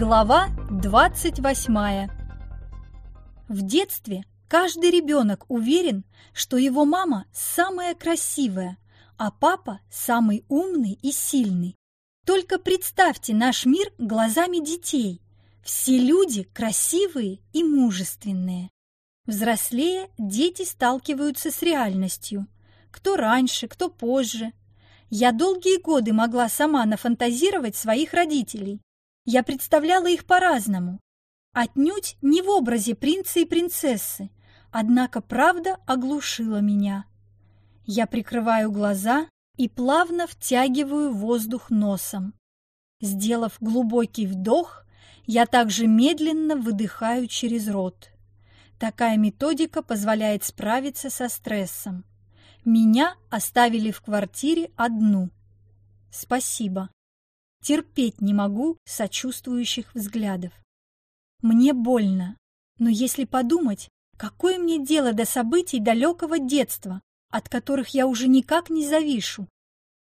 Глава 28 В детстве каждый ребенок уверен, что его мама самая красивая, а папа самый умный и сильный. Только представьте наш мир глазами детей. Все люди красивые и мужественные. Взрослея, дети сталкиваются с реальностью. Кто раньше, кто позже. Я долгие годы могла сама нафантазировать своих родителей. Я представляла их по-разному. Отнюдь не в образе принца и принцессы, однако правда оглушила меня. Я прикрываю глаза и плавно втягиваю воздух носом. Сделав глубокий вдох, я также медленно выдыхаю через рот. Такая методика позволяет справиться со стрессом. Меня оставили в квартире одну. Спасибо. Терпеть не могу сочувствующих взглядов. Мне больно, но если подумать, какое мне дело до событий далекого детства, от которых я уже никак не завишу?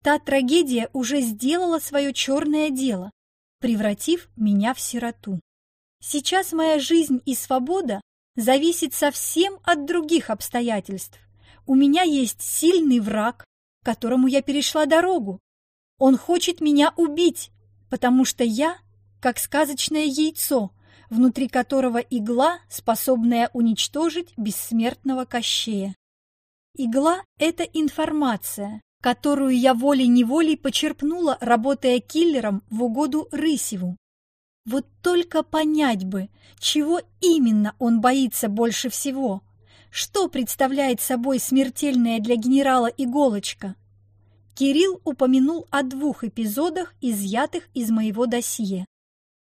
Та трагедия уже сделала свое черное дело, превратив меня в сироту. Сейчас моя жизнь и свобода зависит совсем от других обстоятельств. У меня есть сильный враг, которому я перешла дорогу. Он хочет меня убить, потому что я, как сказочное яйцо, внутри которого игла, способная уничтожить бессмертного Кощея. Игла — это информация, которую я волей-неволей почерпнула, работая киллером в угоду Рысеву. Вот только понять бы, чего именно он боится больше всего. Что представляет собой смертельная для генерала иголочка? Кирилл упомянул о двух эпизодах, изъятых из моего досье.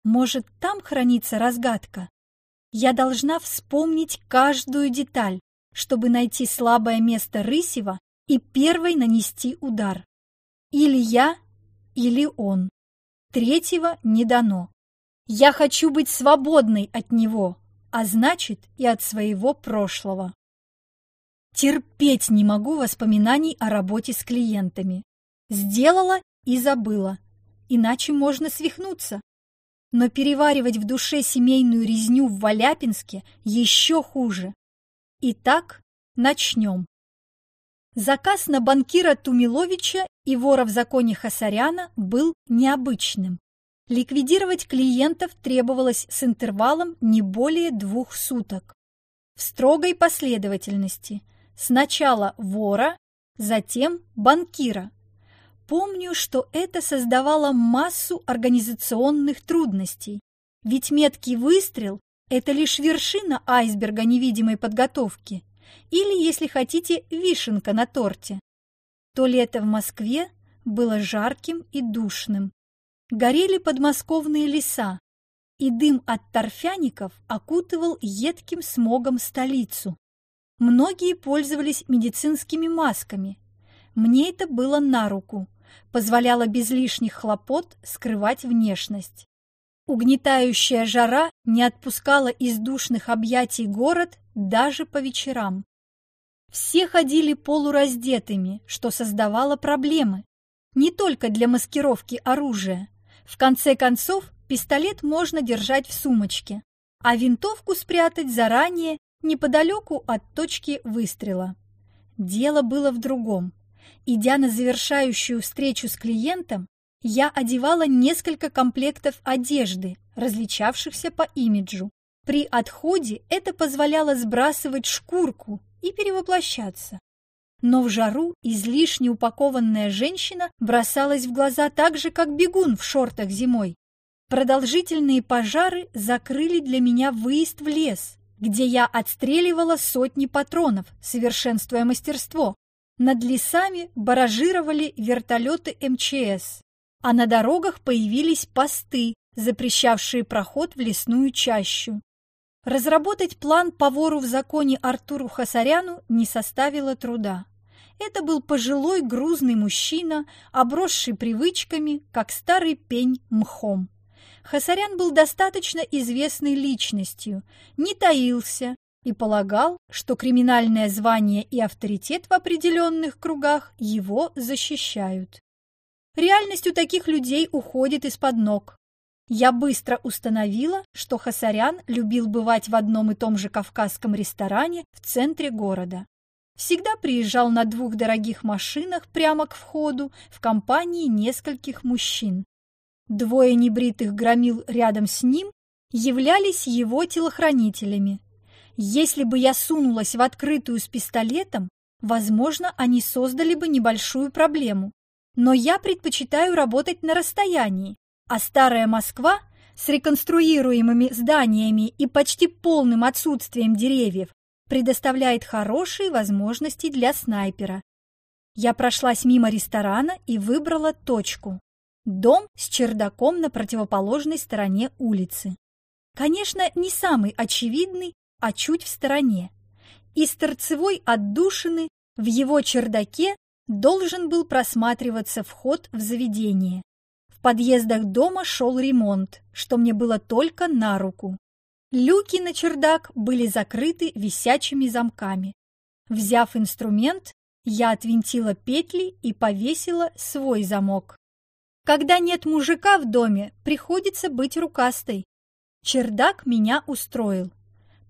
Может, там хранится разгадка? Я должна вспомнить каждую деталь, чтобы найти слабое место Рысева и первой нанести удар. Или я, или он. Третьего не дано. Я хочу быть свободной от него, а значит и от своего прошлого. Терпеть не могу воспоминаний о работе с клиентами. Сделала и забыла, иначе можно свихнуться. Но переваривать в душе семейную резню в Валяпинске еще хуже. Итак, начнем. Заказ на банкира Тумиловича и вора в законе Хасаряна был необычным. Ликвидировать клиентов требовалось с интервалом не более двух суток. В строгой последовательности. Сначала вора, затем банкира. Помню, что это создавало массу организационных трудностей. Ведь меткий выстрел – это лишь вершина айсберга невидимой подготовки. Или, если хотите, вишенка на торте. То лето в Москве было жарким и душным горели подмосковные леса, и дым от торфяников окутывал едким смогом столицу. Многие пользовались медицинскими масками. Мне это было на руку, позволяло без лишних хлопот скрывать внешность. Угнетающая жара не отпускала из душных объятий город даже по вечерам. Все ходили полураздетыми, что создавало проблемы. Не только для маскировки оружия, в конце концов, пистолет можно держать в сумочке, а винтовку спрятать заранее неподалеку от точки выстрела. Дело было в другом. Идя на завершающую встречу с клиентом, я одевала несколько комплектов одежды, различавшихся по имиджу. При отходе это позволяло сбрасывать шкурку и перевоплощаться но в жару излишне упакованная женщина бросалась в глаза так же, как бегун в шортах зимой. Продолжительные пожары закрыли для меня выезд в лес, где я отстреливала сотни патронов, совершенствуя мастерство. Над лесами баражировали вертолеты МЧС, а на дорогах появились посты, запрещавшие проход в лесную чащу. Разработать план по вору в законе Артуру Хасаряну не составило труда. Это был пожилой грузный мужчина, обросший привычками, как старый пень мхом. Хасарян был достаточно известной личностью, не таился и полагал, что криминальное звание и авторитет в определенных кругах его защищают. Реальность у таких людей уходит из-под ног. Я быстро установила, что Хасарян любил бывать в одном и том же кавказском ресторане в центре города. Всегда приезжал на двух дорогих машинах прямо к входу в компании нескольких мужчин. Двое небритых громил рядом с ним являлись его телохранителями. Если бы я сунулась в открытую с пистолетом, возможно, они создали бы небольшую проблему. Но я предпочитаю работать на расстоянии, а старая Москва с реконструируемыми зданиями и почти полным отсутствием деревьев предоставляет хорошие возможности для снайпера. Я прошлась мимо ресторана и выбрала точку. Дом с чердаком на противоположной стороне улицы. Конечно, не самый очевидный, а чуть в стороне. Из торцевой отдушины в его чердаке должен был просматриваться вход в заведение. В подъездах дома шел ремонт, что мне было только на руку. Люки на чердак были закрыты висячими замками. Взяв инструмент, я отвинтила петли и повесила свой замок. Когда нет мужика в доме, приходится быть рукастой. Чердак меня устроил.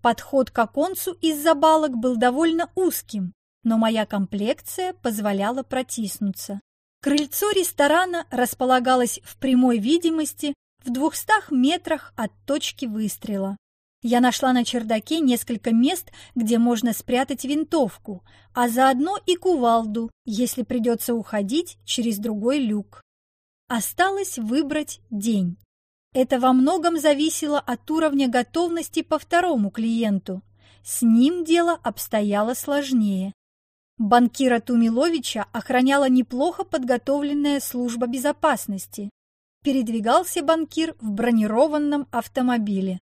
Подход к оконцу из-за балок был довольно узким, но моя комплекция позволяла протиснуться. Крыльцо ресторана располагалось в прямой видимости в двухстах метрах от точки выстрела. Я нашла на чердаке несколько мест, где можно спрятать винтовку, а заодно и кувалду, если придется уходить через другой люк. Осталось выбрать день. Это во многом зависело от уровня готовности по второму клиенту. С ним дело обстояло сложнее. Банкира Тумиловича охраняла неплохо подготовленная служба безопасности. Передвигался банкир в бронированном автомобиле.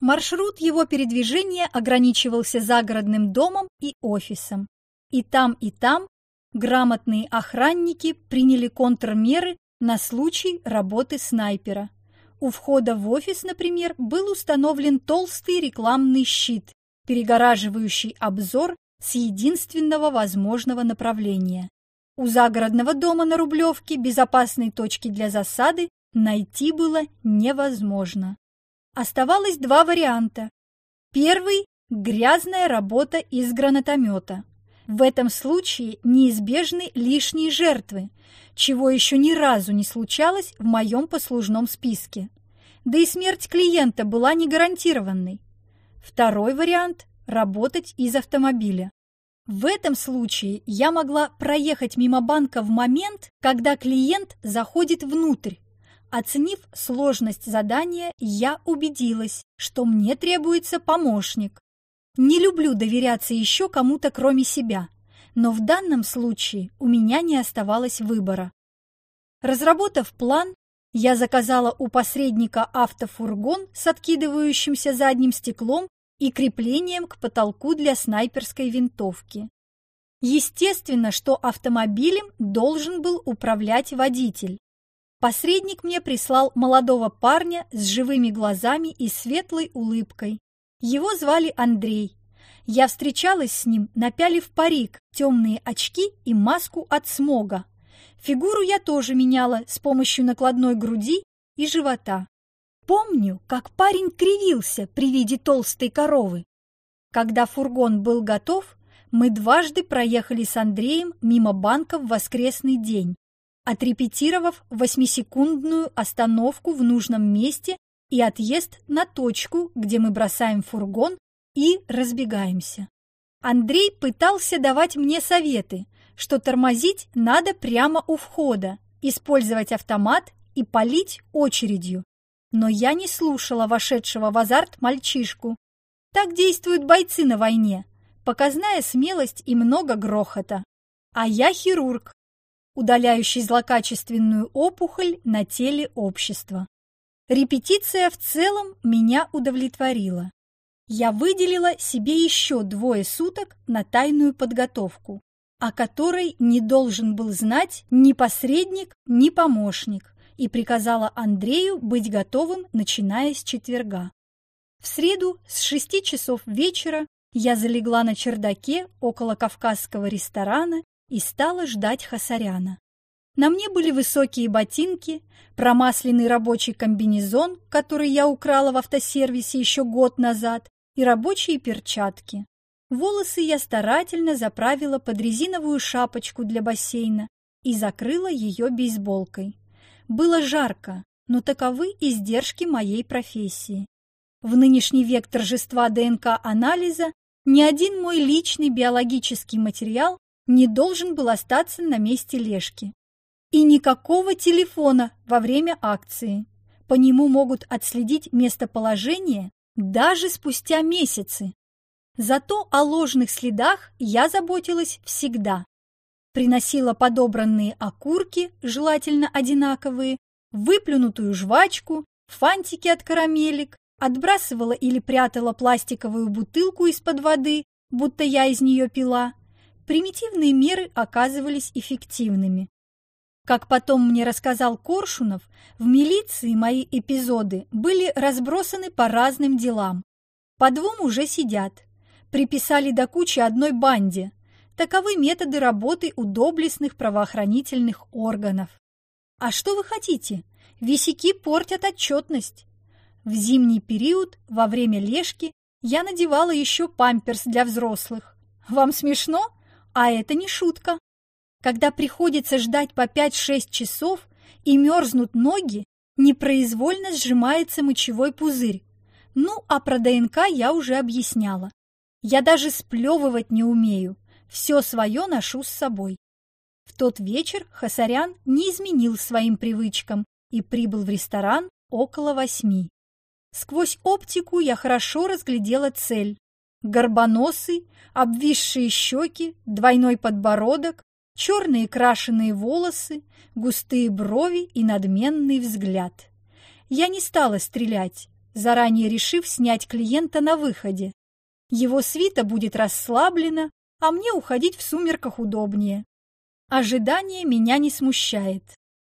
Маршрут его передвижения ограничивался загородным домом и офисом. И там, и там грамотные охранники приняли контрмеры на случай работы снайпера. У входа в офис, например, был установлен толстый рекламный щит, перегораживающий обзор с единственного возможного направления. У загородного дома на Рублевке безопасной точки для засады найти было невозможно. Оставалось два варианта. Первый – грязная работа из гранатомета. В этом случае неизбежны лишние жертвы, чего еще ни разу не случалось в моем послужном списке. Да и смерть клиента была не гарантированной. Второй вариант – работать из автомобиля. В этом случае я могла проехать мимо банка в момент, когда клиент заходит внутрь. Оценив сложность задания, я убедилась, что мне требуется помощник. Не люблю доверяться еще кому-то кроме себя, но в данном случае у меня не оставалось выбора. Разработав план, я заказала у посредника автофургон с откидывающимся задним стеклом и креплением к потолку для снайперской винтовки. Естественно, что автомобилем должен был управлять водитель. Посредник мне прислал молодого парня с живыми глазами и светлой улыбкой. Его звали Андрей. Я встречалась с ним, напялив парик, темные очки и маску от смога. Фигуру я тоже меняла с помощью накладной груди и живота. Помню, как парень кривился при виде толстой коровы. Когда фургон был готов, мы дважды проехали с Андреем мимо банка в воскресный день, отрепетировав восьмисекундную остановку в нужном месте и отъезд на точку, где мы бросаем фургон и разбегаемся. Андрей пытался давать мне советы, что тормозить надо прямо у входа, использовать автомат и палить очередью. Но я не слушала вошедшего в азарт мальчишку. Так действуют бойцы на войне. Показная смелость и много грохота. А я хирург, удаляющий злокачественную опухоль на теле общества. Репетиция в целом меня удовлетворила. Я выделила себе еще двое суток на тайную подготовку о которой не должен был знать ни посредник, ни помощник, и приказала Андрею быть готовым, начиная с четверга. В среду с шести часов вечера я залегла на чердаке около кавказского ресторана и стала ждать Хасаряна. На мне были высокие ботинки, промасленный рабочий комбинезон, который я украла в автосервисе еще год назад, и рабочие перчатки. Волосы я старательно заправила под резиновую шапочку для бассейна и закрыла ее бейсболкой. Было жарко, но таковы издержки моей профессии. В нынешний век торжества ДНК-анализа ни один мой личный биологический материал не должен был остаться на месте лешки. И никакого телефона во время акции. По нему могут отследить местоположение даже спустя месяцы. Зато о ложных следах я заботилась всегда. Приносила подобранные окурки, желательно одинаковые, выплюнутую жвачку, фантики от карамелек, отбрасывала или прятала пластиковую бутылку из-под воды, будто я из нее пила. Примитивные меры оказывались эффективными. Как потом мне рассказал Коршунов, в милиции мои эпизоды были разбросаны по разным делам. По двум уже сидят. Приписали до кучи одной банде. Таковы методы работы у доблестных правоохранительных органов. А что вы хотите? Висяки портят отчетность. В зимний период, во время лешки, я надевала еще памперс для взрослых. Вам смешно? А это не шутка. Когда приходится ждать по 5-6 часов и мерзнут ноги, непроизвольно сжимается мочевой пузырь. Ну, а про ДНК я уже объясняла. Я даже сплевывать не умею, все свое ношу с собой. В тот вечер Хасарян не изменил своим привычкам и прибыл в ресторан около восьми. Сквозь оптику я хорошо разглядела цель. Горбоносый, обвисшие щеки, двойной подбородок, черные крашеные волосы, густые брови и надменный взгляд. Я не стала стрелять, заранее решив снять клиента на выходе. Его свита будет расслаблена, а мне уходить в сумерках удобнее. Ожидание меня не смущает.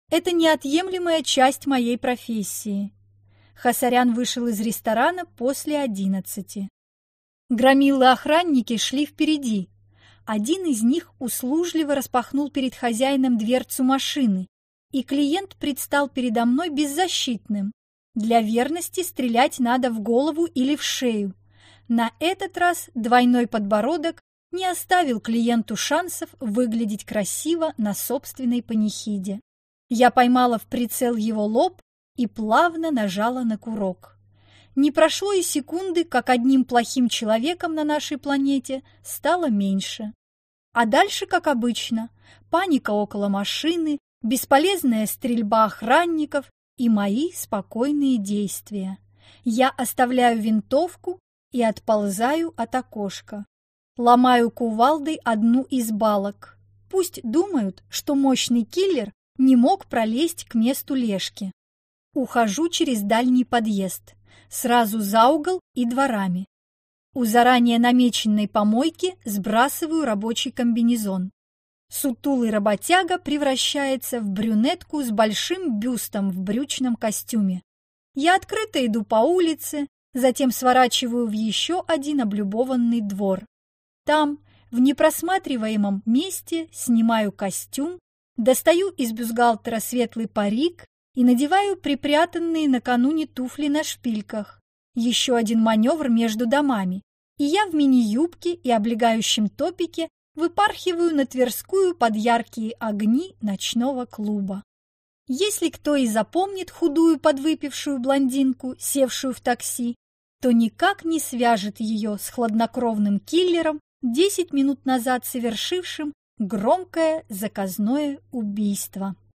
Это неотъемлемая часть моей профессии. Хасарян вышел из ресторана после одиннадцати. Громилы-охранники шли впереди, один из них услужливо распахнул перед хозяином дверцу машины, и клиент предстал передо мной беззащитным. Для верности стрелять надо в голову или в шею. На этот раз двойной подбородок не оставил клиенту шансов выглядеть красиво на собственной панихиде. Я поймала в прицел его лоб и плавно нажала на курок. Не прошло и секунды, как одним плохим человеком на нашей планете стало меньше. А дальше, как обычно, паника около машины, бесполезная стрельба охранников и мои спокойные действия. Я оставляю винтовку и отползаю от окошка. Ломаю кувалдой одну из балок. Пусть думают, что мощный киллер не мог пролезть к месту лешки. Ухожу через дальний подъезд, сразу за угол и дворами. У заранее намеченной помойки сбрасываю рабочий комбинезон. Сутулый работяга превращается в брюнетку с большим бюстом в брючном костюме. Я открыто иду по улице, затем сворачиваю в еще один облюбованный двор. Там, в непросматриваемом месте, снимаю костюм, достаю из бюстгальтера светлый парик и надеваю припрятанные накануне туфли на шпильках. Еще один маневр между домами и я в мини-юбке и облегающем топике выпархиваю на Тверскую под яркие огни ночного клуба. Если кто и запомнит худую подвыпившую блондинку, севшую в такси, то никак не свяжет ее с хладнокровным киллером, десять минут назад совершившим громкое заказное убийство.